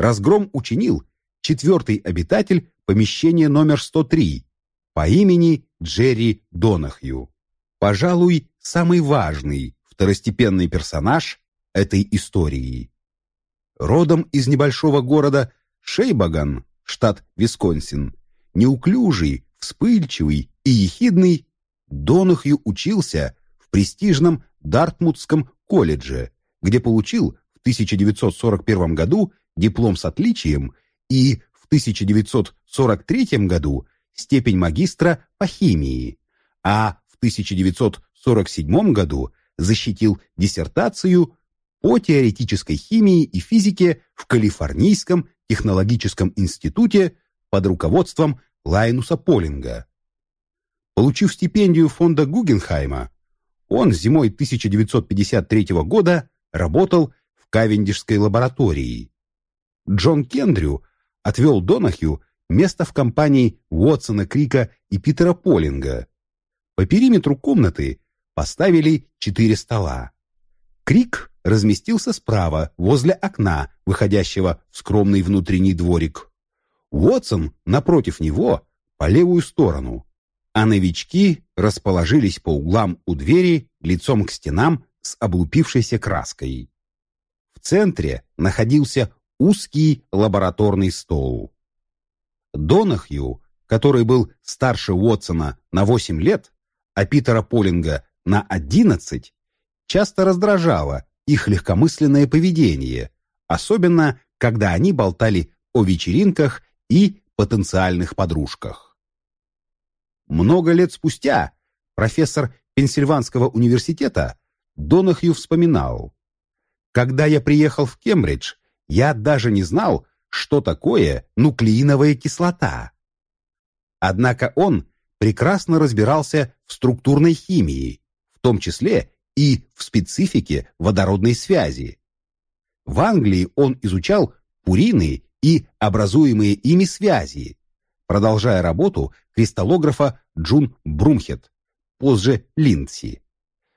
разгром учинил четвертый обитатель помещения номер 103 по имени Джерри Донахью. Пожалуй, самый важный второстепенный персонаж этой истории. Родом из небольшого города Шейбаган, штат Висконсин, неуклюжий, вспыльчивый и ехидный, Донахью учился в престижном Дартмутском колледже, где получил в 1941 году диплом с отличием и в 1943 году степень магистра по химии, а в 1947 году защитил диссертацию по теоретической химии и физике в Калифорнийском технологическом институте под руководством Лайнуса Полинга. Получив стипендию фонда Гугенхайма, он зимой 1953 года работал в Кавендишской лаборатории. Джон Кендрю отвел Донахью место в компании Уотсона Крика и Питера Полинга. По периметру комнаты поставили четыре стола. Крик разместился справа, возле окна, выходящего в скромный внутренний дворик. Уотсон напротив него, по левую сторону, а новички расположились по углам у двери лицом к стенам с облупившейся краской. В центре находился узкий лабораторный стол. Донахью, который был старше Уотсона на 8 лет, а Питера Полинга на 11, часто раздражало их легкомысленное поведение, особенно когда они болтали о вечеринках и потенциальных подружках. Много лет спустя профессор Пенсильванского университета Донахью вспоминал, «Когда я приехал в Кембридж, я даже не знал, что такое нуклеиновая кислота. Однако он прекрасно разбирался в структурной химии, в том числе и в специфике водородной связи. В Англии он изучал пурины и образуемые ими связи, продолжая работу кристаллографа Джун Брумхет, позже Линдси.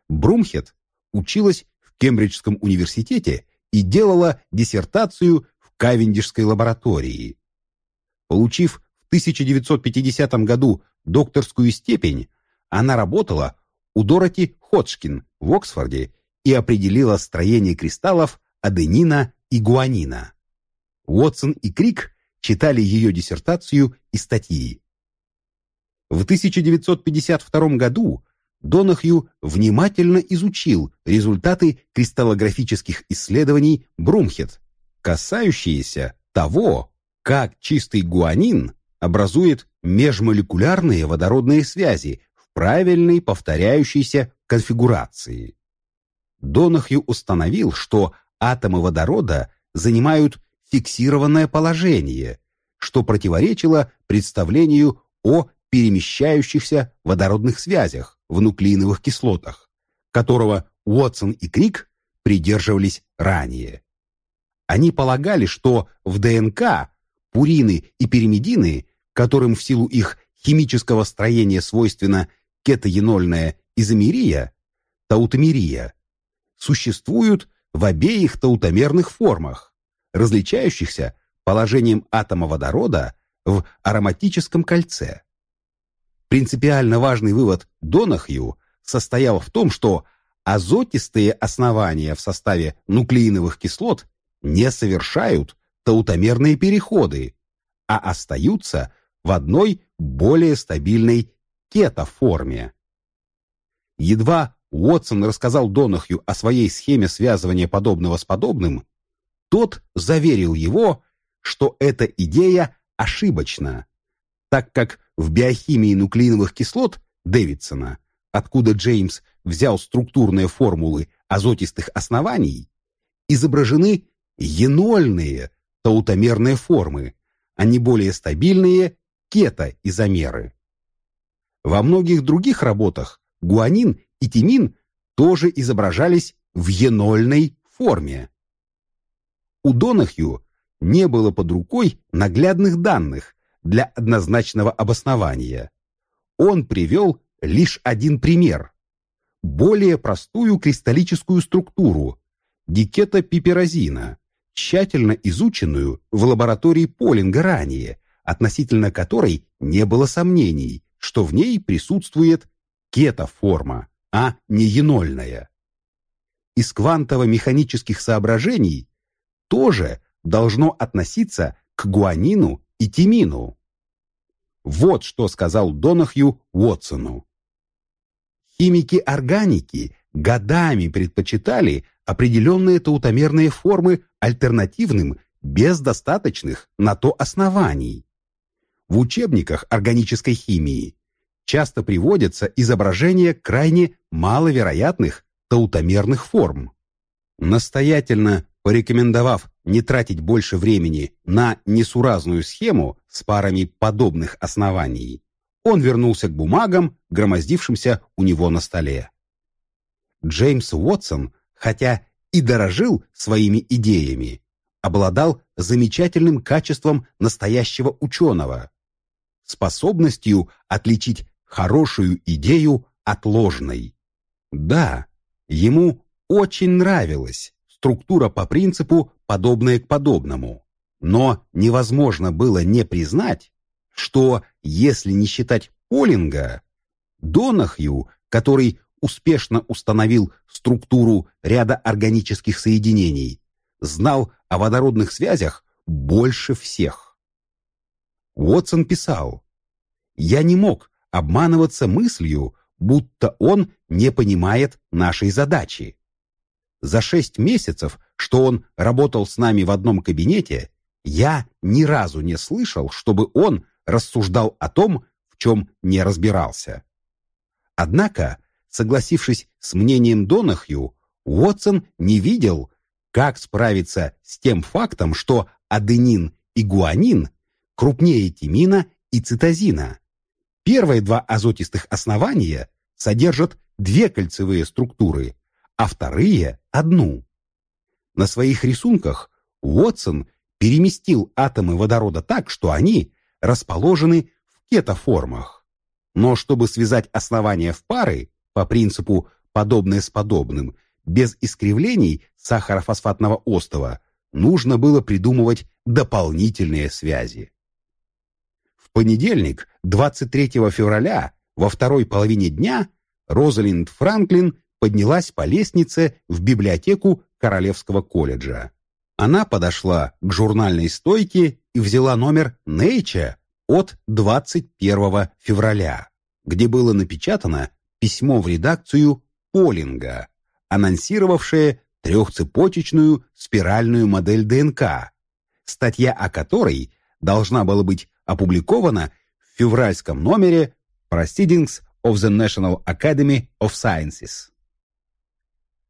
Брумхет училась в Кембриджском университете и делала диссертацию в Кавендишской лаборатории. Получив в 1950 году докторскую степень, она работала у Дороти Ходжкин в Оксфорде и определила строение кристаллов аденина и гуанина. Уотсон и Крик читали ее диссертацию и статьи. В 1952 году Донахью внимательно изучил результаты кристаллографических исследований Брумхет, касающиеся того, как чистый гуанин образует межмолекулярные водородные связи в правильной повторяющейся конфигурации. Донахью установил, что атомы водорода занимают фиксированное положение, что противоречило представлению о перемещающихся водородных связях в нуклеиновых кислотах, которого Уотсон и Крик придерживались ранее. Они полагали, что в ДНК пурины и пиримидины, которым в силу их химического строения свойственна кетоенольная изомерия, таутомерия, существуют в обеих таутомерных формах, различающихся положением атома водорода в ароматическом кольце. Принципиально важный вывод Донахью состоял в том, что азотистые основания в составе нуклеиновых кислот не совершают таутомерные переходы, а остаются в одной более стабильной кетоформе. Едва Уотсон рассказал Донахью о своей схеме связывания подобного с подобным, тот заверил его, что эта идея ошибочна, так как в биохимии нуклеиновых кислот Дэвидсона, откуда Джеймс взял структурные формулы азотистых оснований, изображены енольные таутомерные формы, а не более стабильные кетоизомеры. Во многих других работах гуанин и тимин тоже изображались в енольной форме. У Донахью не было под рукой наглядных данных, для однозначного обоснования. Он привел лишь один пример. Более простую кристаллическую структуру – дикета пиперозина, тщательно изученную в лаборатории Полинга ранее, относительно которой не было сомнений, что в ней присутствует кетоформа, а не енольная. Из квантово-механических соображений тоже должно относиться к гуанину и тимину. Вот что сказал Донахью Уотсону. Химики органики годами предпочитали определенные таутомерные формы альтернативным без достаточных на то оснований. В учебниках органической химии часто приводятся изображения крайне маловероятных таутомерных форм. Настоятельно порекомендовав не тратить больше времени на несуразную схему с парами подобных оснований, он вернулся к бумагам, громоздившимся у него на столе. Джеймс Уотсон, хотя и дорожил своими идеями, обладал замечательным качеством настоящего ученого, способностью отличить хорошую идею от ложной. Да, ему очень нравилась структура по принципу подобное к подобному, но невозможно было не признать, что, если не считать Полинга, Донахью, который успешно установил структуру ряда органических соединений, знал о водородных связях больше всех. Уотсон писал, «Я не мог обманываться мыслью, будто он не понимает нашей задачи. За шесть месяцев, что он работал с нами в одном кабинете, я ни разу не слышал, чтобы он рассуждал о том, в чем не разбирался. Однако, согласившись с мнением Донахью, Уотсон не видел, как справиться с тем фактом, что аденин и гуанин крупнее тимина и цитозина. Первые два азотистых основания содержат две кольцевые структуры, а вторые – одну. На своих рисунках Уотсон переместил атомы водорода так, что они расположены в кетоформах. Но чтобы связать основания в пары, по принципу «подобное с подобным», без искривлений сахарофосфатного остова, нужно было придумывать дополнительные связи. В понедельник, 23 февраля, во второй половине дня, Розалинд Франклин поднялась по лестнице в библиотеку Королевского колледжа. Она подошла к журнальной стойке и взяла номер Nature от 21 февраля, где было напечатано письмо в редакцию Полинга, анонсировавшее трехцепочечную спиральную модель ДНК, статья о которой должна была быть опубликована в февральском номере Proceedings of the National Academy of Sciences.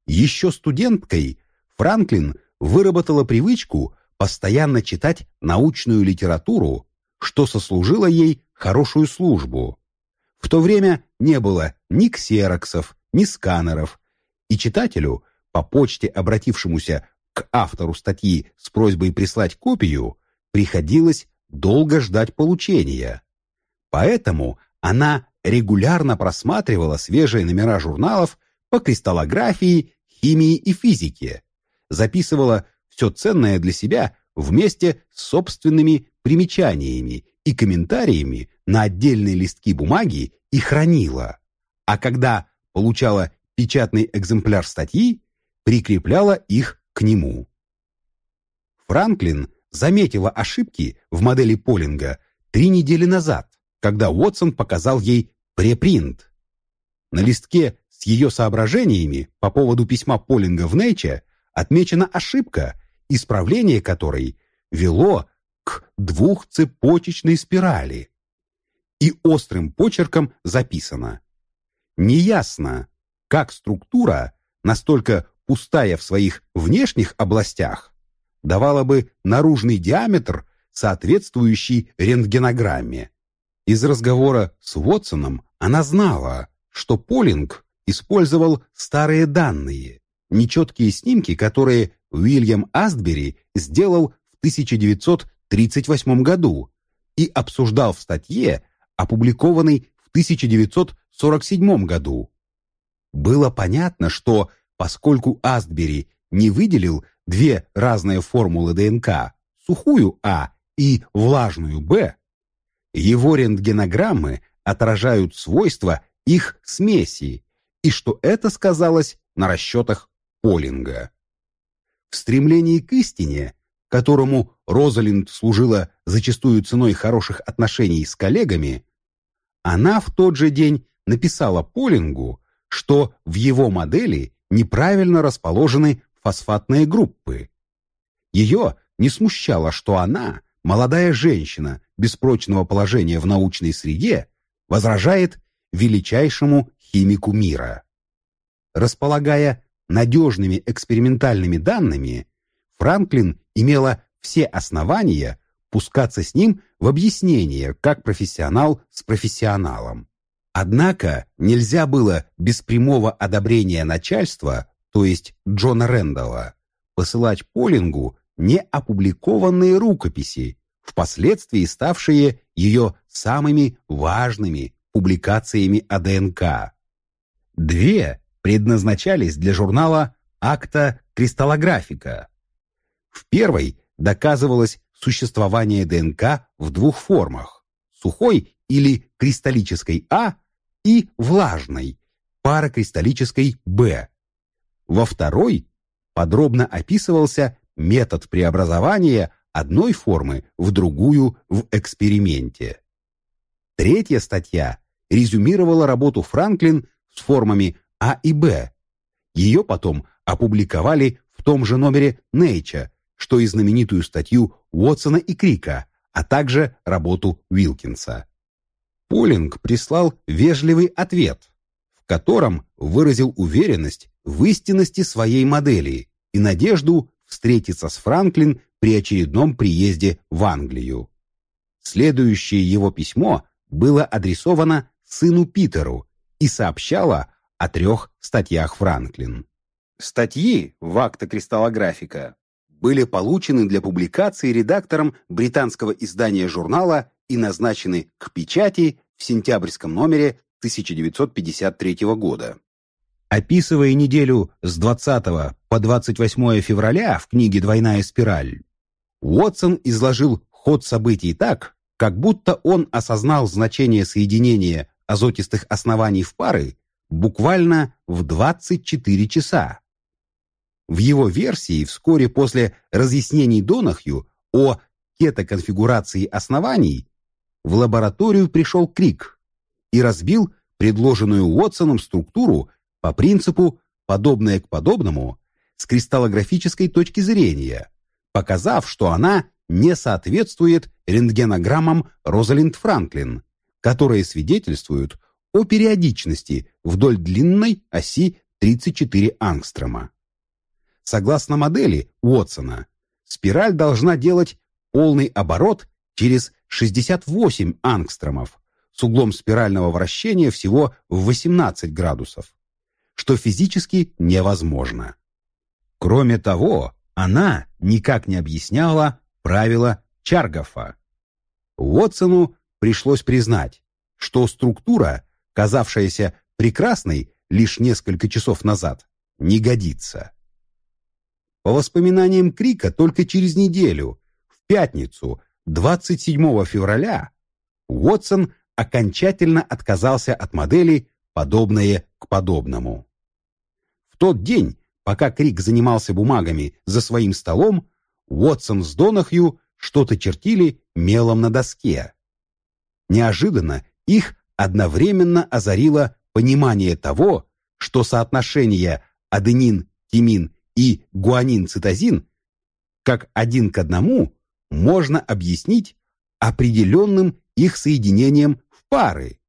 Еще студенткой Франклин выработала привычку постоянно читать научную литературу, что сослужило ей хорошую службу. В то время не было ни ксероксов, ни сканеров, и читателю, по почте обратившемуся к автору статьи с просьбой прислать копию, приходилось долго ждать получения. Поэтому она регулярно просматривала свежие номера журналов по кристаллографии, химии и физике, записывала все ценное для себя вместе с собственными примечаниями и комментариями на отдельные листки бумаги и хранила, а когда получала печатный экземпляр статьи, прикрепляла их к нему. Франклин заметила ошибки в модели Полинга три недели назад, когда Уотсон показал ей препринт. На листке с ее соображениями по поводу письма Полинга в Nature отмечена ошибка, исправление которой вело к двухцепочечной спирали. И острым почерком записано «Неясно, как структура, настолько пустая в своих внешних областях, давала бы наружный диаметр, соответствующий рентгенограмме. Из разговора с Вотсоном она знала, что Полинг использовал старые данные, нечеткие снимки, которые Уильям Астбери сделал в 1938 году и обсуждал в статье, опубликованной в 1947 году. Было понятно, что поскольку Астбери не выделил две разные формулы ДНК, сухую А и влажную Б, его рентгенограммы отражают свойства их смеси и что это сказалось на расчетах Полинга. В стремлении к истине, которому Розалинд служила зачастую ценой хороших отношений с коллегами, она в тот же день написала Полингу, что в его модели неправильно расположены фосфатные группы. Ее не смущало, что она, молодая женщина без прочного положения в научной среде, возражает величайшему химику мира. Располагая надежными экспериментальными данными, Франклин имела все основания пускаться с ним в объяснение, как профессионал с профессионалом. Однако нельзя было без прямого одобрения начальства, то есть Джона Рэндалла, посылать Полингу неопубликованные рукописи, впоследствии ставшие ее самыми важными публикациями о ДНК. Две предназначались для журнала «Акта кристаллографика». В первой доказывалось существование ДНК в двух формах – сухой или кристаллической А и влажной, паракристаллической Б. Во второй подробно описывался метод преобразования одной формы в другую в эксперименте. Третья статья резюмировала работу Франклин с формами А и Б. Ее потом опубликовали в том же номере Nature, что и знаменитую статью Уотсона и Крика, а также работу Уилкинса. Полинг прислал вежливый ответ, в котором выразил уверенность в истинности своей модели и надежду встретиться с Франклин при очередном приезде в Англию. Следующее его письмо было адресовано сыну Питеру и сообщало о трех статьях Франклин. Статьи в акта кристаллографика были получены для публикации редактором британского издания журнала и назначены к печати в сентябрьском номере 1953 года. Описывая неделю с 20 по 28 февраля в книге «Двойная спираль», Уотсон изложил ход событий так, как будто он осознал значение соединения азотистых оснований в пары буквально в 24 часа. В его версии вскоре после разъяснений Донахью о кетоконфигурации оснований в лабораторию пришел Крик и разбил предложенную Уотсоном структуру по принципу «подобное к подобному» с кристаллографической точки зрения, показав, что она не соответствует рентгенограммам Розалинд Франклин, которые свидетельствуют о периодичности вдоль длинной оси 34 ангстрома. Согласно модели Уотсона, спираль должна делать полный оборот через 68 ангстромов с углом спирального вращения всего в 18 градусов что физически невозможно. Кроме того, она никак не объясняла правила Чаргофа. Уотсону пришлось признать, что структура, казавшаяся прекрасной лишь несколько часов назад, не годится. По воспоминаниям Крика, только через неделю, в пятницу, 27 февраля, Уотсон окончательно отказался от модели подобное к подобному. В тот день, пока Крик занимался бумагами за своим столом, Уотсон с Донахью что-то чертили мелом на доске. Неожиданно их одновременно озарило понимание того, что соотношение аденин, тимин и гуанин-цитозин как один к одному можно объяснить определенным их соединением в пары.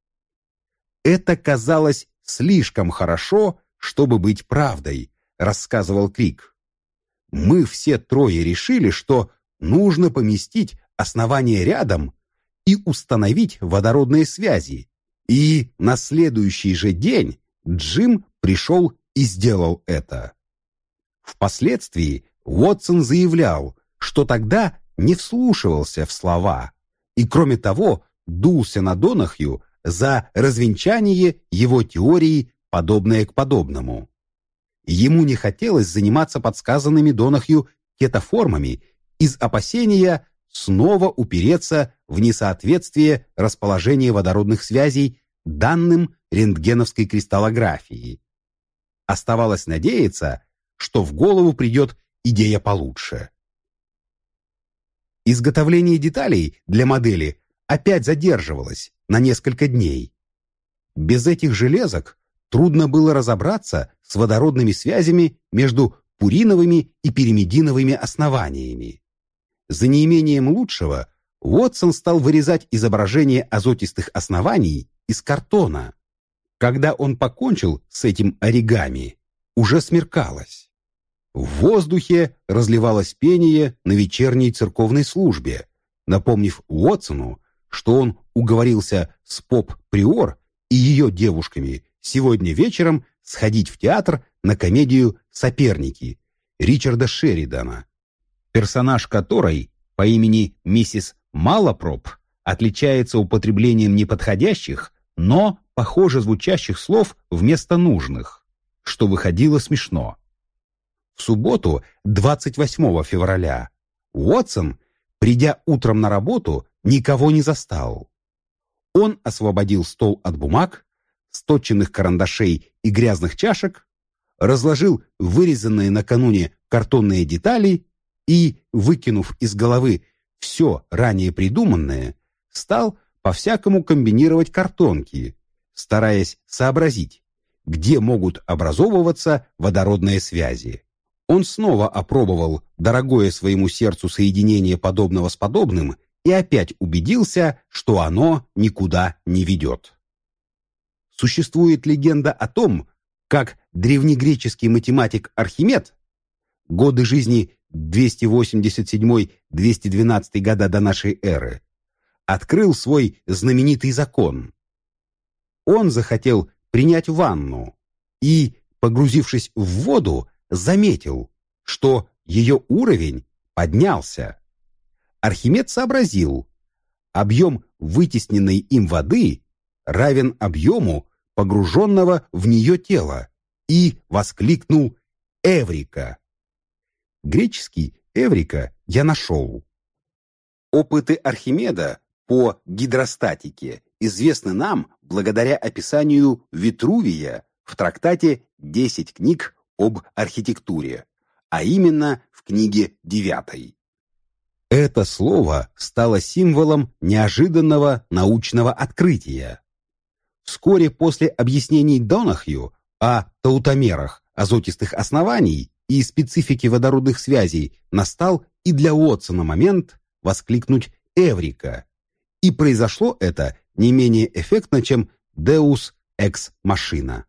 Это казалось слишком хорошо, чтобы быть правдой, рассказывал Крик. Мы все трое решили, что нужно поместить основание рядом и установить водородные связи. И на следующий же день Джим пришел и сделал это. Впоследствии Уотсон заявлял, что тогда не вслушивался в слова и, кроме того, дулся на Донахью за развенчание его теории, подобное к подобному. ему не хотелось заниматься подсказанными Донахью кетоформами из опасения снова упереться в несоответствие расположения водородных связей данным рентгеновской кристаллографии. Оставалось надеяться, что в голову придет идея получше. Изготовление деталей для модели опять задерживалось на несколько дней. Без этих железок трудно было разобраться с водородными связями между пуриновыми и пиримидиновыми основаниями. За неимением лучшего Уотсон стал вырезать изображение азотистых оснований из картона. Когда он покончил с этим оригами, уже смеркалось. В воздухе разливалось пение на вечерней церковной службе, напомнив Уотсону, что он уговорился с поп-приор и ее девушками сегодня вечером сходить в театр на комедию «Соперники» Ричарда Шеридана, персонаж которой по имени миссис Малопроп отличается употреблением неподходящих, но похоже звучащих слов вместо нужных, что выходило смешно. В субботу, 28 февраля, Уотсон, придя утром на работу, никого не застал. Он освободил стол от бумаг, сточенных карандашей и грязных чашек, разложил вырезанные накануне картонные детали и, выкинув из головы все ранее придуманное, стал по-всякому комбинировать картонки, стараясь сообразить, где могут образовываться водородные связи. Он снова опробовал дорогое своему сердцу соединение подобного с подобным и опять убедился, что оно никуда не ведет. Существует легенда о том, как древнегреческий математик Архимед, годы жизни 287-212 года до нашей эры, открыл свой знаменитый закон. Он захотел принять ванну и, погрузившись в воду, заметил, что ее уровень поднялся. Архимед сообразил, объем вытесненной им воды равен объему погруженного в нее тела и воскликнул «Эврика!». Греческий «Эврика» я нашел. Опыты Архимеда по гидростатике известны нам благодаря описанию Витрувия в трактате «10 книг об архитектуре», а именно в книге девятой. Это слово стало символом неожиданного научного открытия. Вскоре после объяснений Донахью о таутомерах азотистых оснований и специфике водородных связей настал и для Уотсона момент воскликнуть «Эврика!». И произошло это не менее эффектно, чем «Deus ex machina».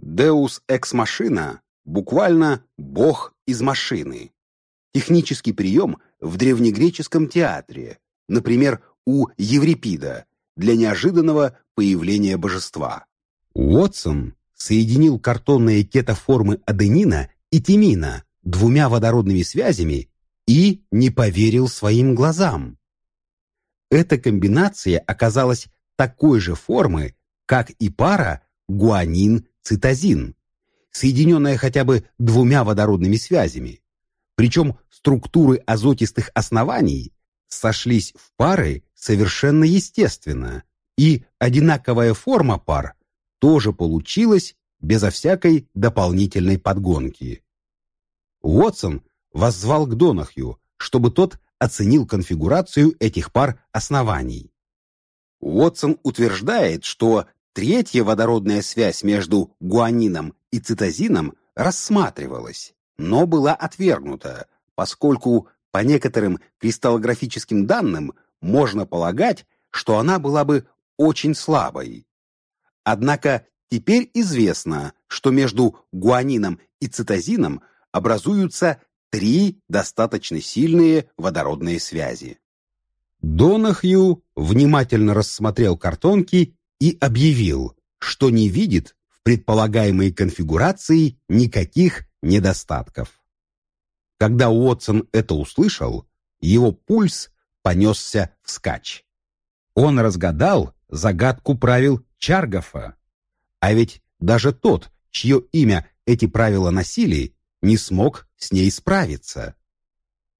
«Deus ex machina» буквально «бог из машины». Технический прием в древнегреческом театре, например, у Еврипида, для неожиданного появления божества. Уотсон соединил картонные кетоформы аденина и тимина двумя водородными связями и не поверил своим глазам. Эта комбинация оказалась такой же формы, как и пара гуанин-цитозин, соединенная хотя бы двумя водородными связями. Причем структуры азотистых оснований сошлись в пары совершенно естественно, и одинаковая форма пар тоже получилась безо всякой дополнительной подгонки. Уотсон воззвал к Донахью, чтобы тот оценил конфигурацию этих пар оснований. Уотсон утверждает, что третья водородная связь между гуанином и цитозином рассматривалась, но была отвергнута, поскольку по некоторым кристаллографическим данным можно полагать, что она была бы очень слабой. Однако теперь известно, что между гуанином и цитозином образуются три достаточно сильные водородные связи. Донахью внимательно рассмотрел картонки и объявил, что не видит в предполагаемой конфигурации никаких недостатков. Когда Уотсон это услышал, его пульс понесся вскачь. Он разгадал загадку правил Чаргофа. А ведь даже тот, чье имя эти правила носили, не смог с ней справиться.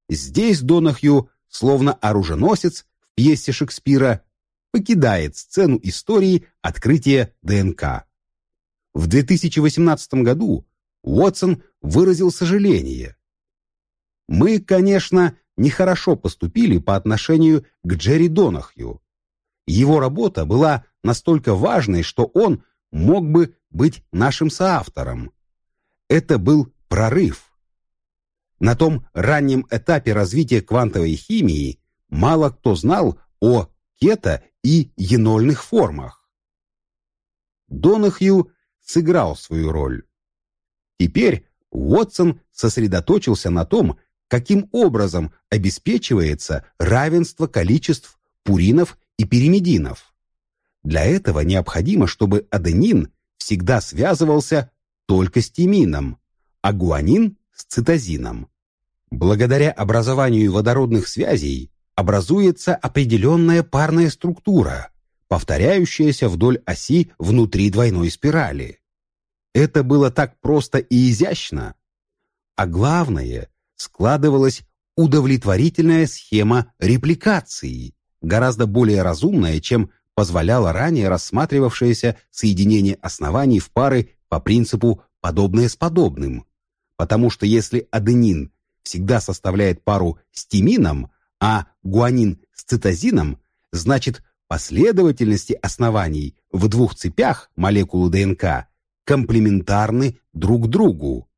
Здесь Донахью, словно оруженосец в пьесе Шекспира, покидает сцену истории открытия ДНК. В 2018 году Уотсон выразил сожаление. «Мы, конечно, нехорошо поступили по отношению к Джерри Донахью. Его работа была настолько важной, что он мог бы быть нашим соавтором. Это был прорыв. На том раннем этапе развития квантовой химии мало кто знал о кета и енольных формах. Донахью сыграл свою роль. Теперь Уотсон сосредоточился на том, каким образом обеспечивается равенство количеств пуринов и пиримидинов. Для этого необходимо, чтобы аденин всегда связывался только с тимином, а гуанин – с цитозином. Благодаря образованию водородных связей образуется определенная парная структура, повторяющаяся вдоль оси внутри двойной спирали. Это было так просто и изящно. А главное, складывалась удовлетворительная схема репликации, гораздо более разумная, чем позволяло ранее рассматривавшееся соединение оснований в пары по принципу «подобное с подобным». Потому что если аденин всегда составляет пару с тимином, а гуанин с цитозином, значит последовательности оснований в двух цепях молекулы ДНК комплементарны друг другу.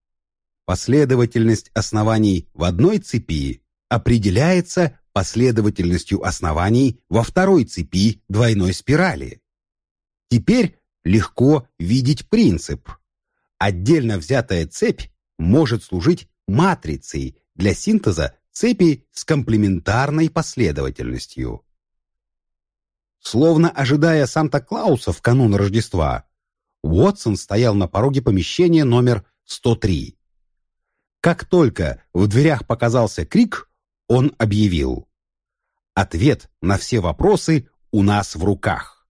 Последовательность оснований в одной цепи определяется последовательностью оснований во второй цепи двойной спирали. Теперь легко видеть принцип. Отдельно взятая цепь может служить матрицей для синтеза цепи с комплементарной последовательностью. Словно ожидая Санта-Клауса в канун Рождества, Уотсон стоял на пороге помещения номер 103. Как только в дверях показался крик, он объявил «Ответ на все вопросы у нас в руках».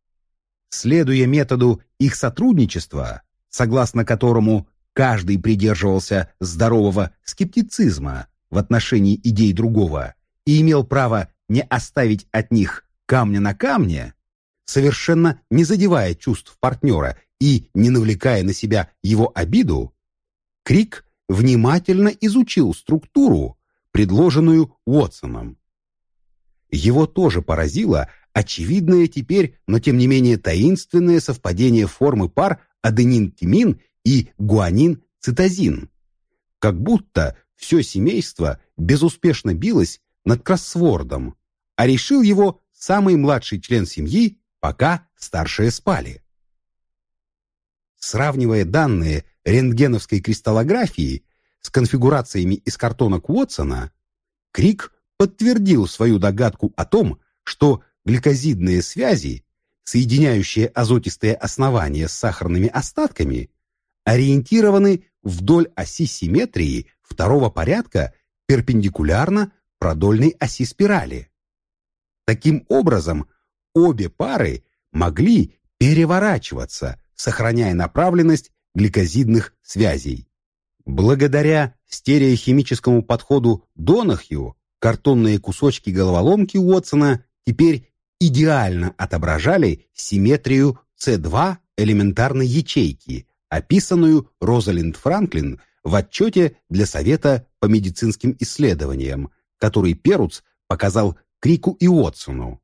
Следуя методу их сотрудничества, согласно которому каждый придерживался здорового скептицизма в отношении идей другого и имел право не оставить от них камня на камне, совершенно не задевая чувств партнера и не навлекая на себя его обиду, Крик внимательно изучил структуру, предложенную Уотсоном. Его тоже поразило очевидное теперь, но тем не менее таинственное совпадение формы пар аденин-тимин и гуанин-цитозин. Как будто все семейство безуспешно билось над кроссвордом, а решил его самый младший член семьи, пока старшие спали. Сравнивая данные рентгеновской кристаллографии с конфигурациями из картонок Уотсона, Крик подтвердил свою догадку о том, что гликозидные связи, соединяющие азотистые основания с сахарными остатками, ориентированы вдоль оси симметрии второго порядка перпендикулярно продольной оси спирали. Таким образом, обе пары могли переворачиваться, сохраняя направленность гликозидных связей. Благодаря стереохимическому подходу Донахью картонные кусочки головоломки Уотсона теперь идеально отображали симметрию С2 элементарной ячейки, описанную Розалинд Франклин в отчете для Совета по медицинским исследованиям, который Перуц показал Крику и Уотсону.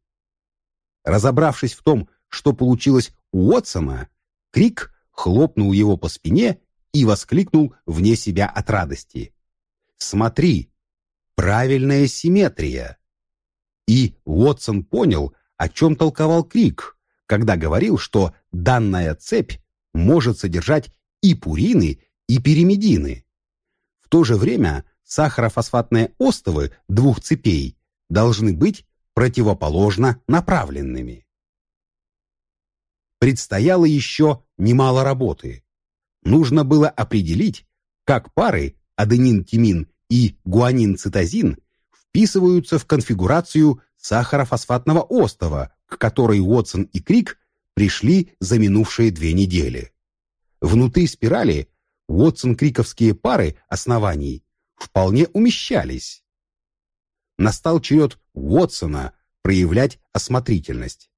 Разобравшись в том, что получилось у Уотсона, Крик хлопнул его по спине и воскликнул вне себя от радости. «Смотри, правильная симметрия!» И Уотсон понял, о чем толковал Крик, когда говорил, что данная цепь может содержать и пурины, и пиримидины. В то же время сахарофосфатные остовы двух цепей должны быть противоположно направленными предстояло еще немало работы. Нужно было определить, как пары аденин-тимин и гуанин-цитозин вписываются в конфигурацию сахарофосфатного остова, к которой Уотсон и Крик пришли за минувшие две недели. Внутри спирали Уотсон-Криковские пары оснований вполне умещались. Настал черед Уотсона проявлять осмотрительность.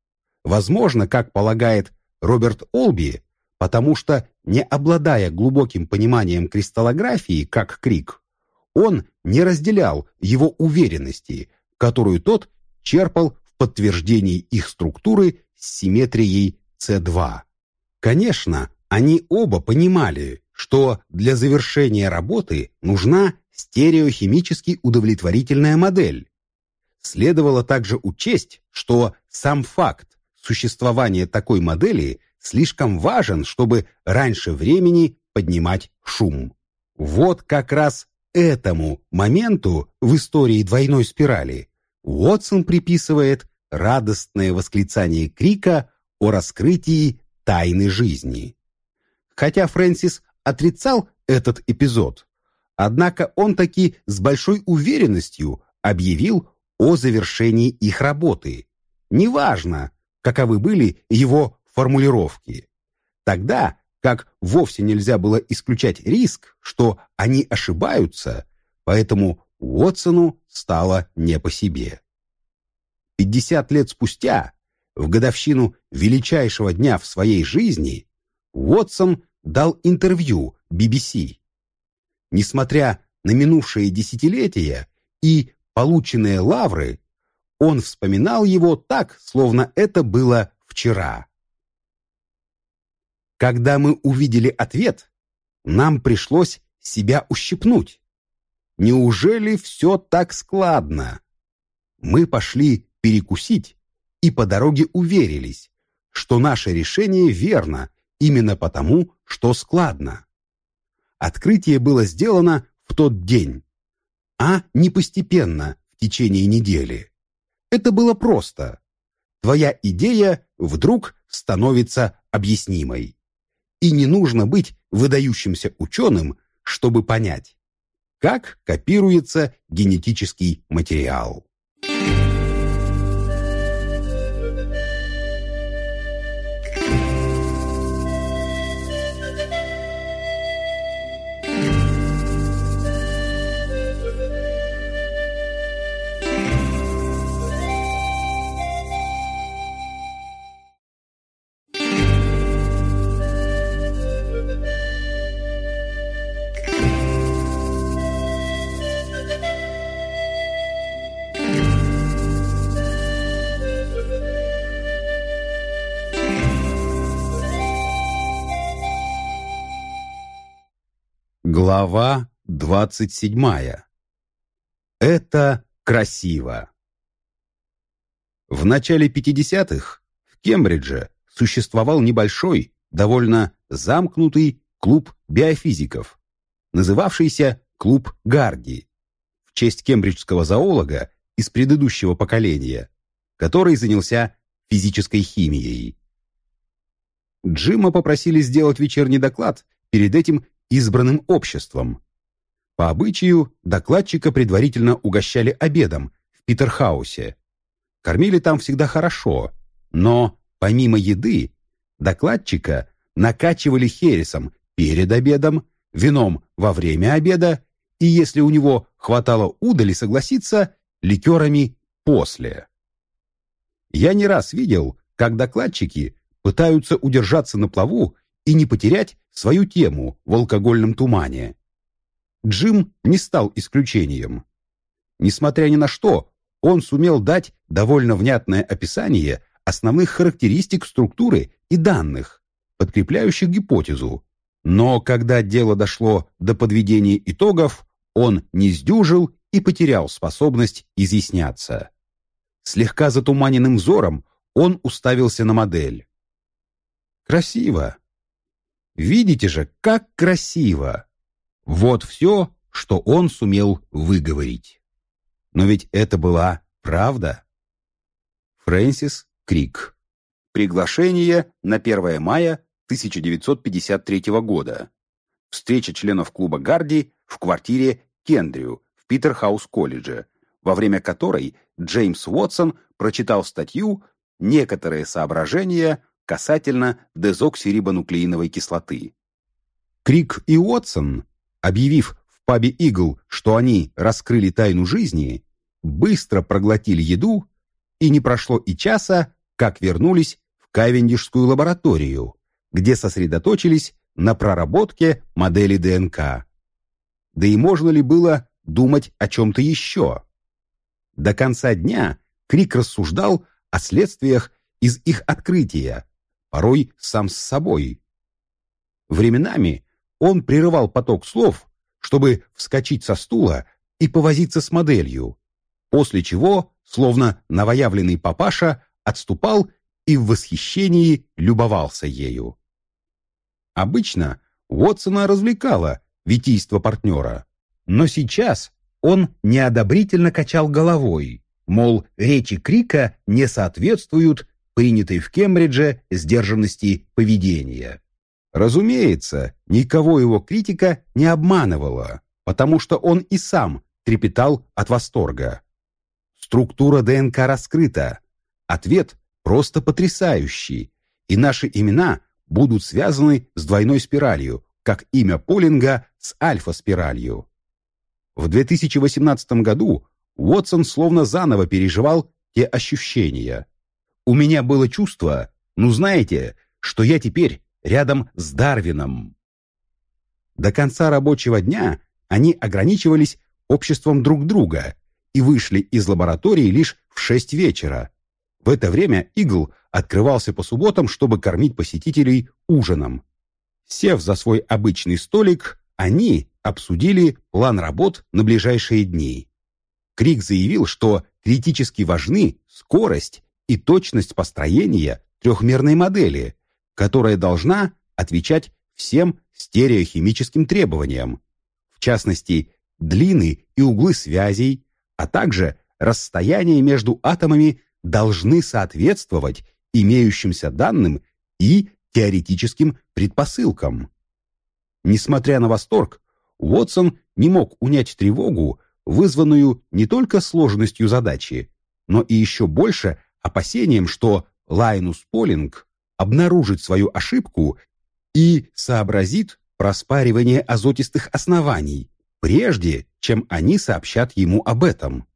Возможно, как полагает Роберт Олби, потому что, не обладая глубоким пониманием кристаллографии, как Крик, он не разделял его уверенности, которую тот черпал в подтверждении их структуры с симметрией С2. Конечно, они оба понимали, что для завершения работы нужна стереохимически удовлетворительная модель. Следовало также учесть, что сам факт существования такой модели слишком важен, чтобы раньше времени поднимать шум. Вот как раз этому моменту в истории двойной спирали Уотсон приписывает радостное восклицание Крика о раскрытии тайны жизни. Хотя Фрэнсис отрицал этот эпизод, однако он таки с большой уверенностью объявил о завершении их работы. Неважно, каковы были его формулировки. Тогда, как вовсе нельзя было исключать риск, что они ошибаются, поэтому Уотсону стало не по себе. 50 лет спустя, в годовщину величайшего дня в своей жизни, Уотсон дал интервью BBC. Несмотря на минувшие десятилетия и полученные лавры, он вспоминал его так, словно это было вчера. Когда мы увидели ответ, нам пришлось себя ущипнуть. Неужели все так складно? Мы пошли перекусить и по дороге уверились, что наше решение верно именно потому, что складно. Открытие было сделано в тот день, а не постепенно в течение недели. Это было просто. Твоя идея вдруг становится объяснимой. И не нужно быть выдающимся ученым, чтобы понять, как копируется генетический материал. Глава двадцать седьмая. Это красиво. В начале 50-х в Кембридже существовал небольшой, довольно замкнутый клуб биофизиков, называвшийся Клуб Гарди, в честь кембриджского зоолога из предыдущего поколения, который занялся физической химией. Джима попросили сделать вечерний доклад перед этим избранным обществом. По обычаю докладчика предварительно угощали обедом в Питерхаусе. Кормили там всегда хорошо, но помимо еды докладчика накачивали хересом перед обедом, вином во время обеда и, если у него хватало удали согласиться, ликерами после. Я не раз видел, как докладчики пытаются удержаться на плаву и не потерять свою тему в алкогольном тумане. Джим не стал исключением. Несмотря ни на что, он сумел дать довольно внятное описание основных характеристик структуры и данных, подкрепляющих гипотезу. Но когда дело дошло до подведения итогов, он не сдюжил и потерял способность изъясняться. Слегка затуманенным взором он уставился на модель. «Красиво», Видите же, как красиво! Вот все, что он сумел выговорить. Но ведь это была правда. Фрэнсис Крик. Приглашение на 1 мая 1953 года. Встреча членов клуба Гарди в квартире Кендрю в Питерхаус-колледже, во время которой Джеймс Уотсон прочитал статью «Некоторые соображения касательно дезоксирибонуклеиновой кислоты. Крик и Уотсон, объявив в пабе «Игл», что они раскрыли тайну жизни, быстро проглотили еду, и не прошло и часа, как вернулись в Кавендишскую лабораторию, где сосредоточились на проработке модели ДНК. Да и можно ли было думать о чем-то еще? До конца дня Крик рассуждал о следствиях из их открытия, порой сам с собой. Временами он прерывал поток слов, чтобы вскочить со стула и повозиться с моделью, после чего, словно новоявленный папаша, отступал и в восхищении любовался ею. Обычно Уотсона развлекало витийство партнера, но сейчас он неодобрительно качал головой, мол, речи Крика не соответствуют принятой в Кембридже сдержанности поведения. Разумеется, никого его критика не обманывала, потому что он и сам трепетал от восторга. Структура ДНК раскрыта. Ответ просто потрясающий, и наши имена будут связаны с двойной спиралью, как имя Полинга с альфа-спиралью. В 2018 году Уотсон словно заново переживал те ощущения. У меня было чувство, ну знаете, что я теперь рядом с Дарвином. До конца рабочего дня они ограничивались обществом друг друга и вышли из лаборатории лишь в шесть вечера. В это время Игл открывался по субботам, чтобы кормить посетителей ужином. Сев за свой обычный столик, они обсудили план работ на ближайшие дни. Крик заявил, что критически важны скорость и точность построения трехмерной модели, которая должна отвечать всем стереохимическим требованиям, в частности, длины и углы связей, а также расстояние между атомами должны соответствовать имеющимся данным и теоретическим предпосылкам. Несмотря на восторг, Уотсон не мог унять тревогу, вызванную не только сложностью задачи, но и еще больше опасением, что Лайнус Полинг обнаружит свою ошибку и сообразит проспаривание азотистых оснований, прежде чем они сообщат ему об этом.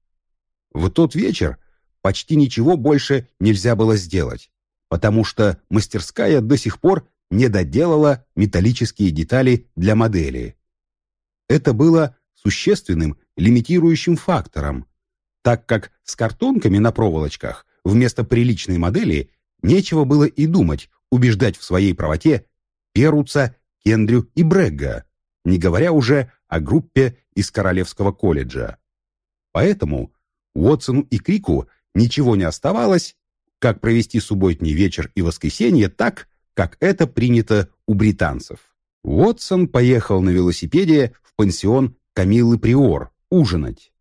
В тот вечер почти ничего больше нельзя было сделать, потому что мастерская до сих пор не доделала металлические детали для модели. Это было существенным лимитирующим фактором, так как с картонками на проволочках вместо приличной модели нечего было и думать убеждать в своей правоте Перуца, Кендрю и Брегга, не говоря уже о группе из Королевского колледжа. Поэтому Уотсону и Крику ничего не оставалось, как провести субботний вечер и воскресенье так, как это принято у британцев. Уотсон поехал на велосипеде в пансион Камиллы Приор ужинать.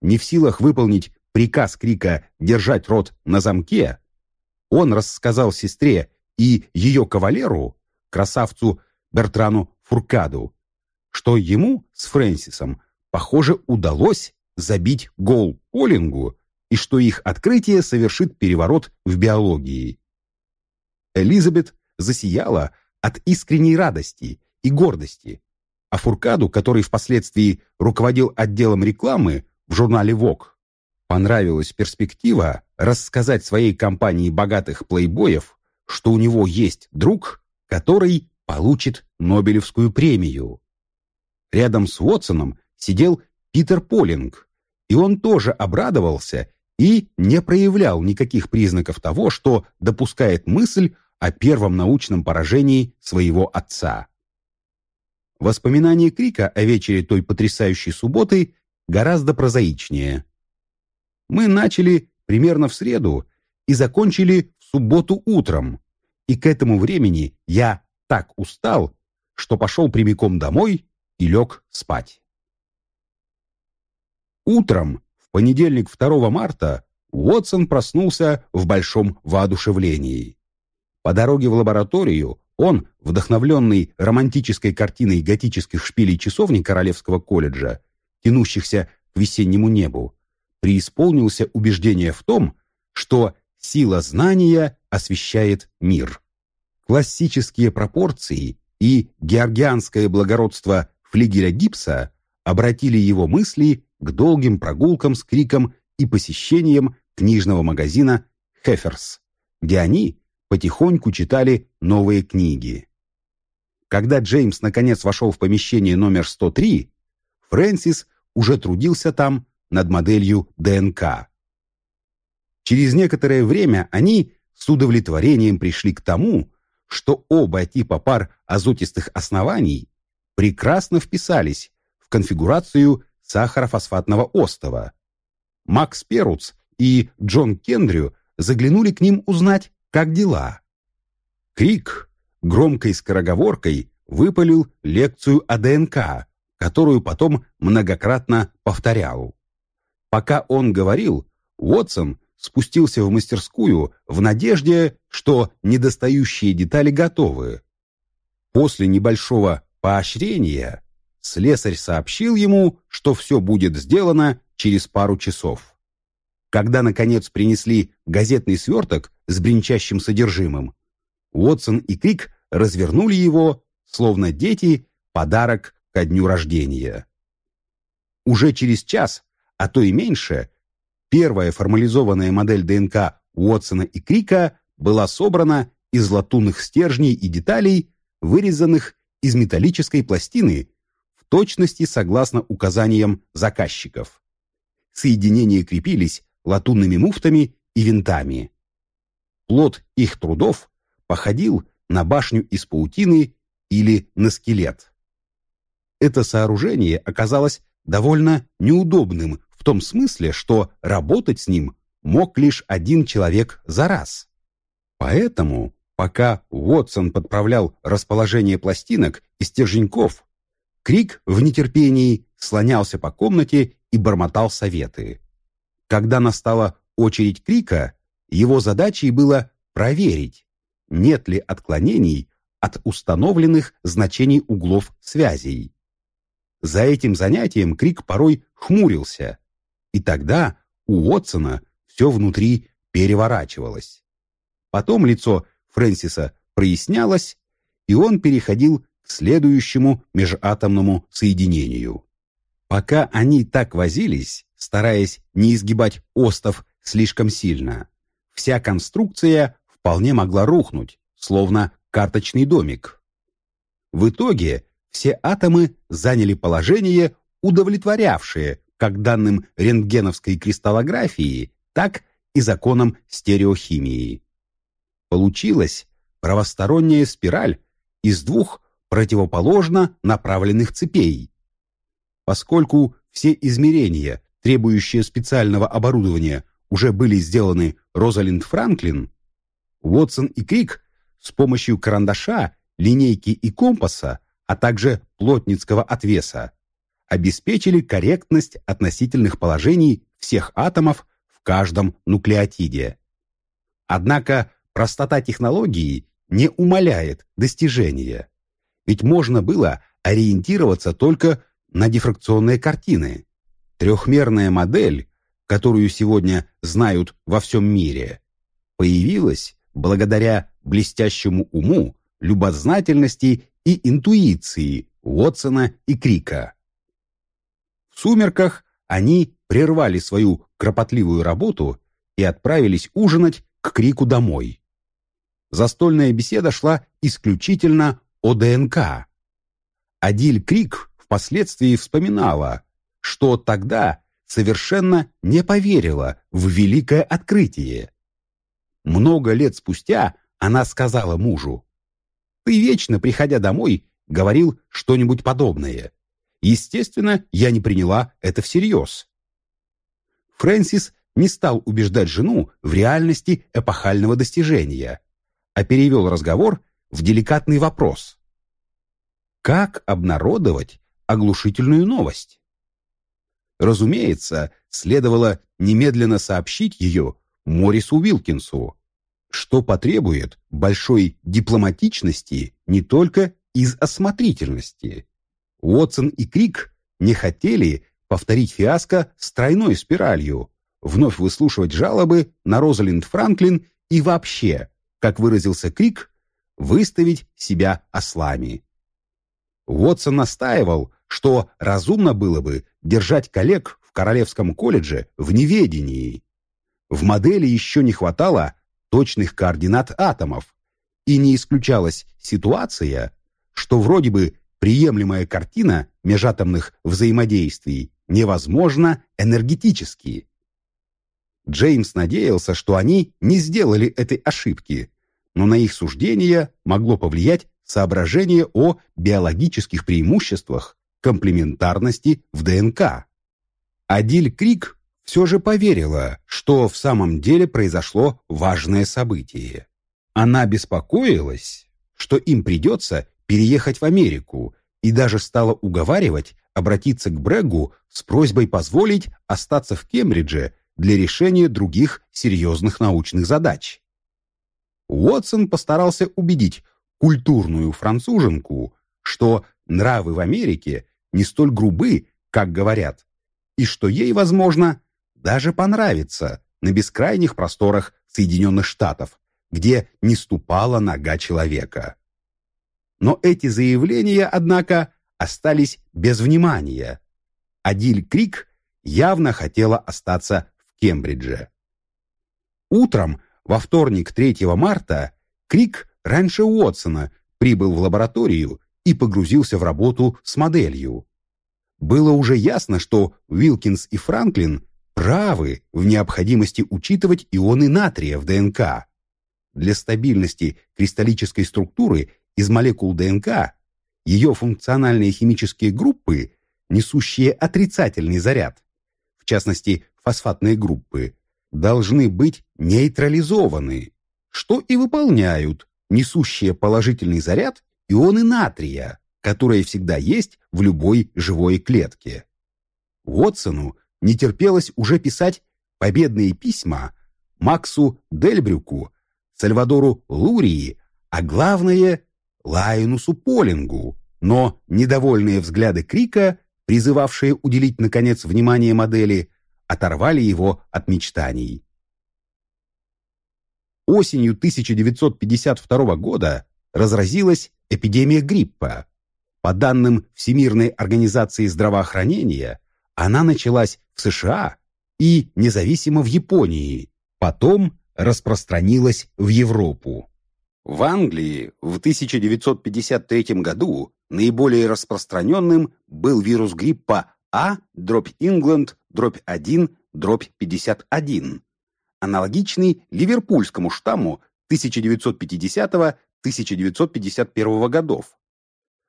Не в силах выполнить приказ Крика держать рот на замке, он рассказал сестре и ее кавалеру, красавцу Бертрану Фуркаду, что ему с Фрэнсисом, похоже, удалось забить гол Полингу и что их открытие совершит переворот в биологии. Элизабет засияла от искренней радости и гордости, а Фуркаду, который впоследствии руководил отделом рекламы в журнале Vogue, понравилась перспектива рассказать своей компании богатых плейбоев, что у него есть друг, который получит Нобелевскую премию. Рядом с Уотсоном сидел Питер Полинг, и он тоже обрадовался и не проявлял никаких признаков того, что допускает мысль о первом научном поражении своего отца. Воспоминания Крика о вечере той потрясающей субботы гораздо прозаичнее. Мы начали примерно в среду и закончили в субботу утром, и к этому времени я так устал, что пошел прямиком домой и лег спать. Утром, в понедельник 2 марта, Уотсон проснулся в большом воодушевлении. По дороге в лабораторию он, вдохновленный романтической картиной готических шпилей часовни Королевского колледжа, тянущихся к весеннему небу, преисполнился убеждение в том, что сила знания освещает мир. Классические пропорции и георгианское благородство флигеля Гипса обратили его мысли к долгим прогулкам с криком и посещением книжного магазина «Хеферс», где они потихоньку читали новые книги. Когда Джеймс наконец вошел в помещение номер 103, Фрэнсис уже трудился там над моделью ДНК. Через некоторое время они с удовлетворением пришли к тому, что оба типа пар азотистых оснований прекрасно вписались в конфигурацию сахарофосфатного остова. Макс Перуц и Джон Кендрю заглянули к ним узнать, как дела. Крик громкой скороговоркой выпалил лекцию о ДНК, которую потом многократно повторял. Пока он говорил, Уотсон спустился в мастерскую в надежде, что недостающие детали готовы. После небольшого поощрения слесарь сообщил ему, что все будет сделано через пару часов. Когда, наконец, принесли газетный сверток с бренчащим содержимым, Уотсон и Крик развернули его, словно дети, подарок ко дню рождения. Уже через час, а то и меньше, Первая формализованная модель ДНК Уотсона и Крика была собрана из латунных стержней и деталей, вырезанных из металлической пластины, в точности согласно указаниям заказчиков. Соединения крепились латунными муфтами и винтами. Плод их трудов походил на башню из паутины или на скелет. Это сооружение оказалось довольно неудобным в том смысле, что работать с ним мог лишь один человек за раз. Поэтому, пока Уотсон подправлял расположение пластинок и стерженьков, Крик в нетерпении слонялся по комнате и бормотал советы. Когда настала очередь Крика, его задачей было проверить, нет ли отклонений от установленных значений углов связей. За этим занятием Крик порой хмурился, и тогда у Уотсона все внутри переворачивалось. Потом лицо Фрэнсиса прояснялось, и он переходил к следующему межатомному соединению. Пока они так возились, стараясь не изгибать остов слишком сильно, вся конструкция вполне могла рухнуть, словно карточный домик. В итоге все атомы заняли положение, удовлетворявшее как данным рентгеновской кристаллографии, так и законам стереохимии. Получилась правосторонняя спираль из двух противоположно направленных цепей. Поскольку все измерения, требующие специального оборудования, уже были сделаны Розалинд Франклин, Уотсон и Крик с помощью карандаша, линейки и компаса, а также плотницкого отвеса обеспечили корректность относительных положений всех атомов в каждом нуклеотиде. Однако простота технологии не умаляет достижения, ведь можно было ориентироваться только на дифракционные картины. Трехмерная модель, которую сегодня знают во всем мире, появилась благодаря блестящему уму, любознательности и интуиции Уотсона и Крика. В сумерках они прервали свою кропотливую работу и отправились ужинать к Крику домой. Застольная беседа шла исключительно о ДНК. Адиль Крик впоследствии вспоминала, что тогда совершенно не поверила в великое открытие. Много лет спустя она сказала мужу, «Ты вечно, приходя домой, говорил что-нибудь подобное. Естественно, я не приняла это всерьез. Фрэнсис не стал убеждать жену в реальности эпохального достижения, а перевел разговор в деликатный вопрос. Как обнародовать оглушительную новость? Разумеется, следовало немедленно сообщить ее Морису Уилкинсу, что потребует большой дипломатичности не только из осмотрительности. Уотсон и Крик не хотели повторить фиаско с тройной спиралью, вновь выслушивать жалобы на Розалинд Франклин и вообще, как выразился Крик, выставить себя ослами. Уотсон настаивал, что разумно было бы держать коллег в Королевском колледже в неведении. В модели еще не хватало точных координат атомов, и не исключалась ситуация, что вроде бы приемлемая картина межатомных взаимодействий невозможна энергетически. Джеймс надеялся, что они не сделали этой ошибки, но на их суждение могло повлиять соображение о биологических преимуществах комплементарности в ДНК. Адиль Крик все же поверила, что в самом деле произошло важное событие. Она беспокоилась, что им придется переехать в Америку и даже стала уговаривать обратиться к Брэгу с просьбой позволить остаться в Кембридже для решения других серьезных научных задач. Уотсон постарался убедить культурную француженку, что нравы в Америке не столь грубы, как говорят, и что ей, возможно, даже понравится на бескрайних просторах Соединенных Штатов, где не ступала нога человека. Но эти заявления, однако, остались без внимания. Адиль Крик явно хотела остаться в Кембридже. Утром, во вторник 3 марта, Крик раньше Уотсона прибыл в лабораторию и погрузился в работу с моделью. Было уже ясно, что Уилкинс и Франклин правы в необходимости учитывать ионы натрия в ДНК. Для стабильности кристаллической структуры из молекул ДНК ее функциональные химические группы, несущие отрицательный заряд, в частности фосфатные группы, должны быть нейтрализованы, что и выполняют несущие положительный заряд ионы натрия, которые всегда есть в любой живой клетке. Уотсону не терпелось уже писать победные письма Максу Дельбрюку, Сальвадору Лурии, а главное – Лайнусу Полингу, но недовольные взгляды Крика, призывавшие уделить, наконец, внимание модели, оторвали его от мечтаний. Осенью 1952 года разразилась эпидемия гриппа. По данным Всемирной организации здравоохранения, она началась в США и независимо в Японии, потом распространилась в Европу. В Англии в 1953 году наиболее распространенным был вирус гриппа А, дробь Ингланд, дробь 1, дробь 51, аналогичный ливерпульскому штамму 1950-1951 годов.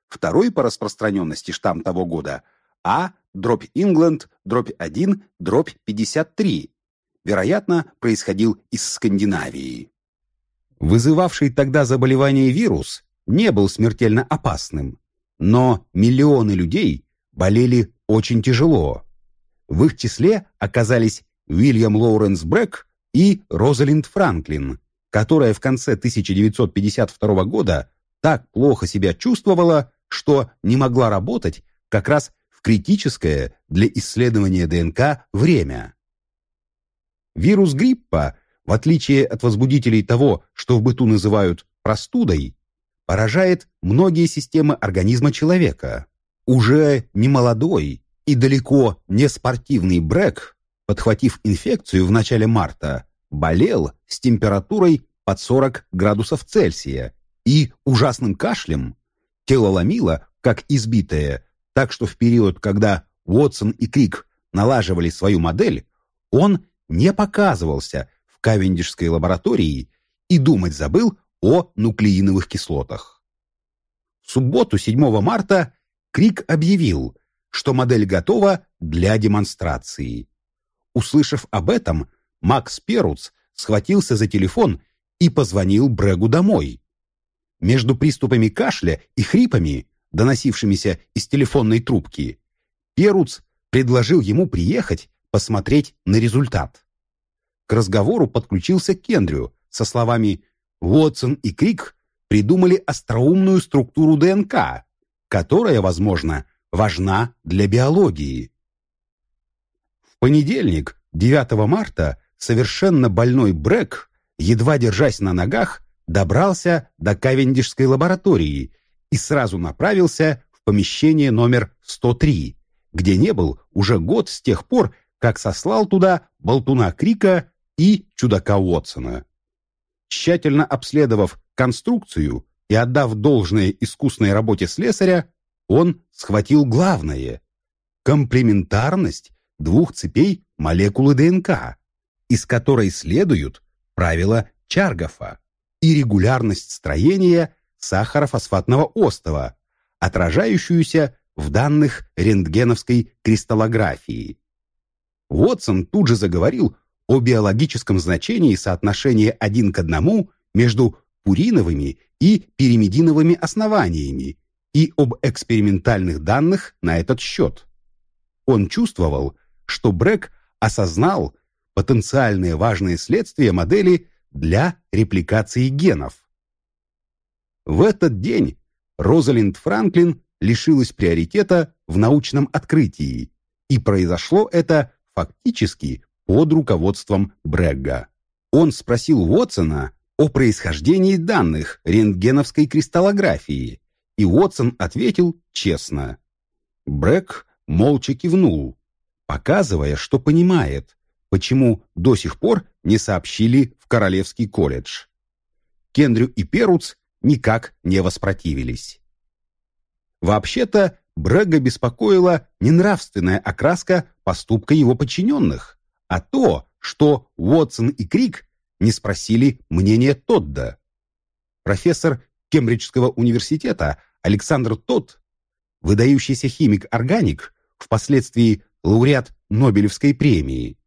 Второй по распространенности штамм того года А, дробь Ингланд, дробь 1, дробь 53, вероятно, происходил из Скандинавии. Вызывавший тогда заболевание вирус не был смертельно опасным, но миллионы людей болели очень тяжело. В их числе оказались Уильям Лоуренс Брэк и Розалинд Франклин, которая в конце 1952 года так плохо себя чувствовала, что не могла работать как раз критическое для исследования ДНК время. Вирус гриппа, в отличие от возбудителей того, что в быту называют простудой, поражает многие системы организма человека. Уже не молодой и далеко не спортивный Брэк, подхватив инфекцию в начале марта, болел с температурой под 40 градусов Цельсия и ужасным кашлем. Тело ломило, как избитое, так что в период, когда Уотсон и Крик налаживали свою модель, он не показывался в Кавендишской лаборатории и думать забыл о нуклеиновых кислотах. В субботу 7 марта Крик объявил, что модель готова для демонстрации. Услышав об этом, Макс Перуц схватился за телефон и позвонил Брегу домой. Между приступами кашля и хрипами, доносившимися из телефонной трубки, Перуц предложил ему приехать посмотреть на результат. К разговору подключился Кендрю со словами «Уотсон и Крик придумали остроумную структуру ДНК, которая, возможно, важна для биологии». В понедельник, 9 марта, совершенно больной Брэк, едва держась на ногах, добрался до Кавендишской лаборатории и сразу направился в помещение номер 103, где не был уже год с тех пор, как сослал туда болтуна Крика и чудака Уотсона. Тщательно обследовав конструкцию и отдав должное искусной работе слесаря, он схватил главное – комплементарность двух цепей молекулы ДНК, из которой следуют правила Чаргофа и регулярность строения сахарофосфатного остова, отражающуюся в данных рентгеновской кристаллографии. Уотсон тут же заговорил о биологическом значении соотношения один к одному между пуриновыми и пиримидиновыми основаниями и об экспериментальных данных на этот счет. Он чувствовал, что Брэк осознал потенциальные важные следствия модели для репликации генов. В этот день Розалинд Франклин лишилась приоритета в научном открытии, и произошло это фактически под руководством Брегга. Он спросил Уотсона о происхождении данных рентгеновской кристаллографии, и Уотсон ответил честно. Брегг молча кивнул, показывая, что понимает, почему до сих пор не сообщили в Королевский колледж. Кендрю и Перуц никак не воспротивились. Вообще-то, Брэга беспокоила не нравственная окраска поступка его подчиненных, а то, что Уотсон и Крик не спросили мнения Тодда. Профессор Кембриджского университета Александр Тодд, выдающийся химик-органик, впоследствии лауреат Нобелевской премии.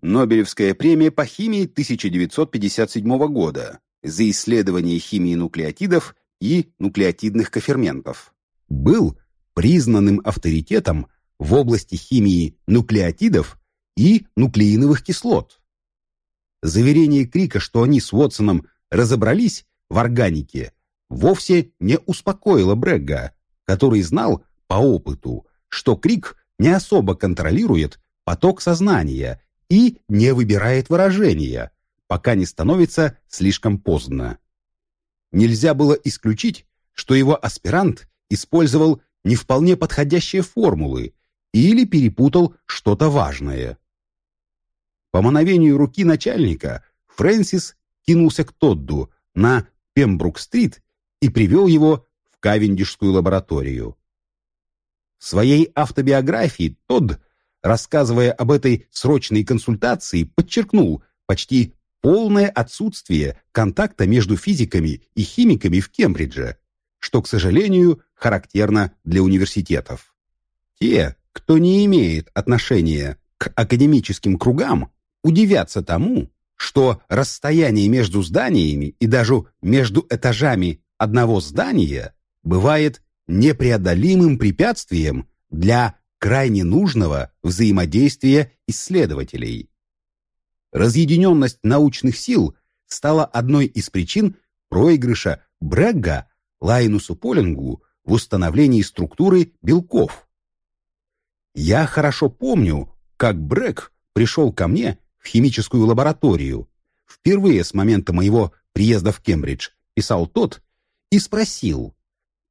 Нобелевская премия по химии 1957 года за исследование химии нуклеотидов и нуклеотидных коферментов. Был признанным авторитетом в области химии нуклеотидов и нуклеиновых кислот. Заверение Крика, что они с Уотсоном разобрались в органике, вовсе не успокоило Брегга, который знал по опыту, что Крик не особо контролирует поток сознания и не выбирает выражения, пока не становится слишком поздно. Нельзя было исключить, что его аспирант использовал не вполне подходящие формулы или перепутал что-то важное. По мановению руки начальника Фрэнсис кинулся к Тодду на Пембрук-стрит и привел его в Кавендишскую лабораторию. В своей автобиографии Тодд, рассказывая об этой срочной консультации, подчеркнул почти полное отсутствие контакта между физиками и химиками в Кембридже, что, к сожалению, характерно для университетов. Те, кто не имеет отношения к академическим кругам, удивятся тому, что расстояние между зданиями и даже между этажами одного здания бывает непреодолимым препятствием для крайне нужного взаимодействия исследователей. Разъединенность научных сил стала одной из причин проигрыша Брегга Лайнусу Полингу в установлении структуры белков. Я хорошо помню, как Брег пришел ко мне в химическую лабораторию, впервые с момента моего приезда в Кембридж, писал тот, и спросил,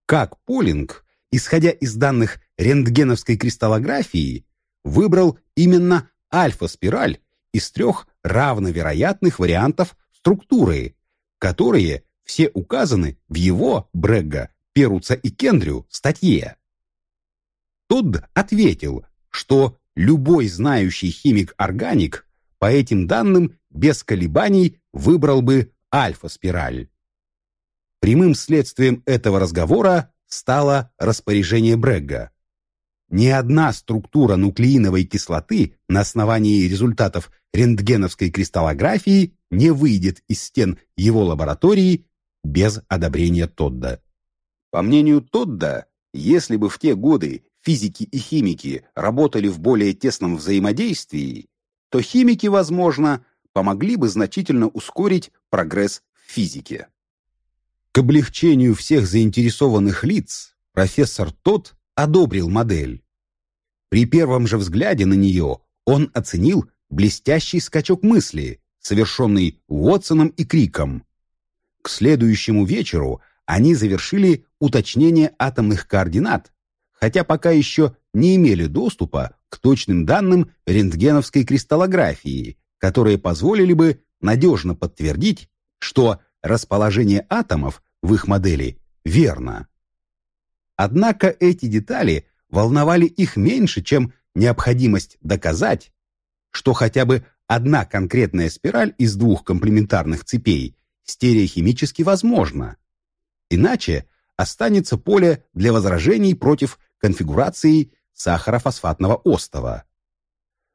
как Полинг, исходя из данных рентгеновской кристаллографии, выбрал именно альфа-спираль из трех равновероятных вариантов структуры, которые все указаны в его, Брегга, Перуца и Кендрю статье. Тодд ответил, что любой знающий химик-органик по этим данным без колебаний выбрал бы альфа-спираль. Прямым следствием этого разговора стало распоряжение Брегга. Ни одна структура нуклеиновой кислоты на основании результатов рентгеновской кристаллографии не выйдет из стен его лаборатории без одобрения Тодда. По мнению Тодда, если бы в те годы физики и химики работали в более тесном взаимодействии, то химики, возможно, помогли бы значительно ускорить прогресс в физике. К облегчению всех заинтересованных лиц профессор Тодд одобрил модель. При первом же взгляде на нее он оценил блестящий скачок мысли, совершенный Уотсоном и Криком. К следующему вечеру они завершили уточнение атомных координат, хотя пока еще не имели доступа к точным данным рентгеновской кристаллографии, которые позволили бы надежно подтвердить, что расположение атомов в их модели верно. Однако эти детали волновали их меньше, чем необходимость доказать, что хотя бы одна конкретная спираль из двух комплементарных цепей стереохимически возможна. Иначе останется поле для возражений против конфигурации сахарофосфатного остова.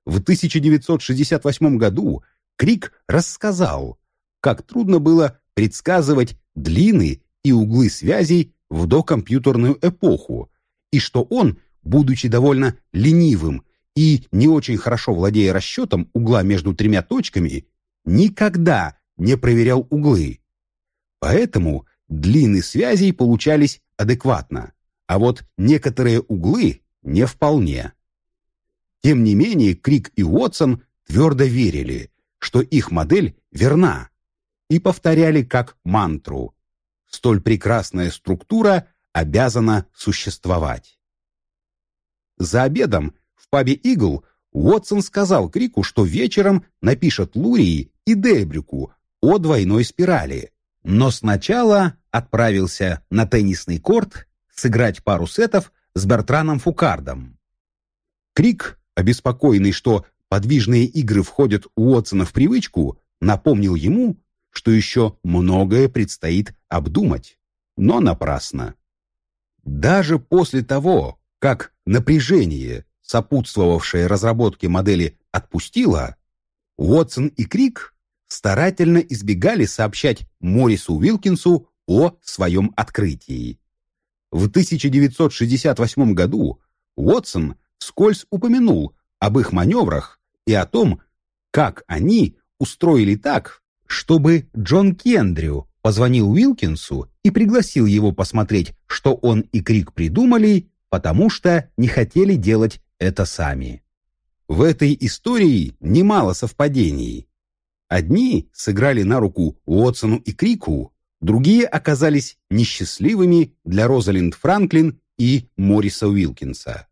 В 1968 году Крик рассказал, как трудно было предсказывать длины и углы связей в докомпьютерную эпоху, и что он, будучи довольно ленивым и не очень хорошо владея расчетом угла между тремя точками, никогда не проверял углы. Поэтому длины связей получались адекватно, а вот некоторые углы не вполне. Тем не менее, Крик и Уотсон твердо верили, что их модель верна, и повторяли как мантру «Столь прекрасная структура обязана существовать». За обедом пабе «Игл» Уотсон сказал Крику, что вечером напишет Лурии и Дельбрюку о двойной спирали, но сначала отправился на теннисный корт сыграть пару сетов с Бертраном Фукардом. Крик, обеспокоенный, что подвижные игры входят у Уотсона в привычку, напомнил ему, что еще многое предстоит обдумать, но напрасно. Даже после того, как напряжение, сопутствовавшее разработке модели, отпустило, Уотсон и Крик старательно избегали сообщать Морису Уилкинсу о своем открытии. В 1968 году Уотсон вскользь упомянул об их маневрах и о том, как они устроили так, чтобы Джон Кендрю позвонил Уилкинсу и пригласил его посмотреть, что он и Крик придумали, потому что не хотели делать это сами. В этой истории немало совпадений. Одни сыграли на руку Уотсону и Крику, другие оказались несчастливыми для Розалинд Франклин и Мориса Уилкинса.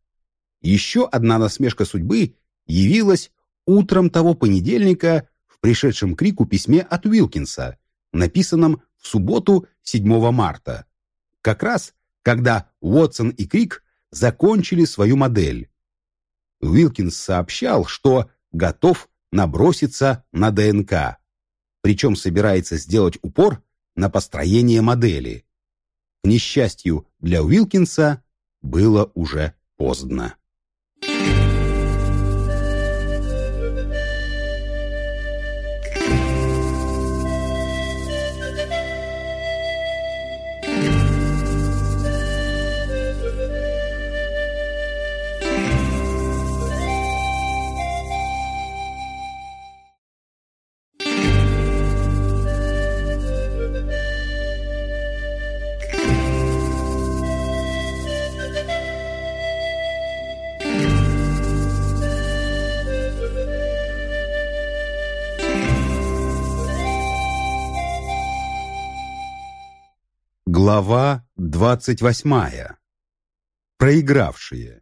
Еще одна насмешка судьбы явилась утром того понедельника в пришедшем Крику письме от Уилкинса, написанном в субботу 7 марта. Как раз, когда Уотсон и Крик закончили свою модель. Уилкинс сообщал, что готов наброситься на ДНК, причем собирается сделать упор на построение модели. К несчастью для Уилкинса было уже поздно. Глава двадцать восьмая. Проигравшие.